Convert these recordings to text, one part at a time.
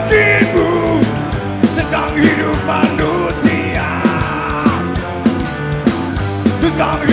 hatimu tentang hidup manusia tentang hidup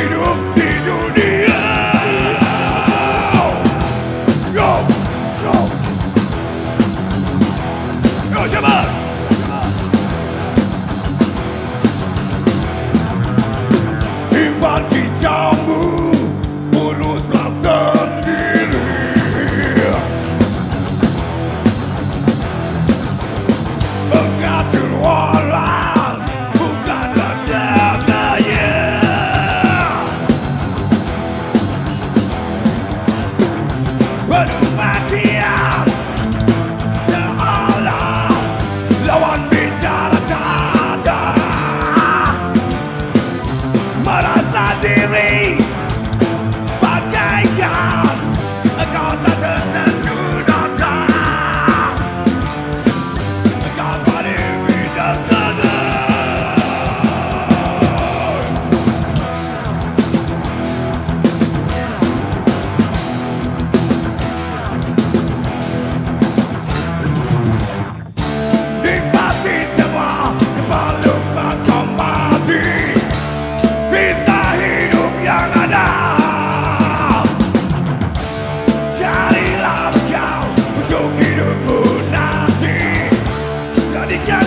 again.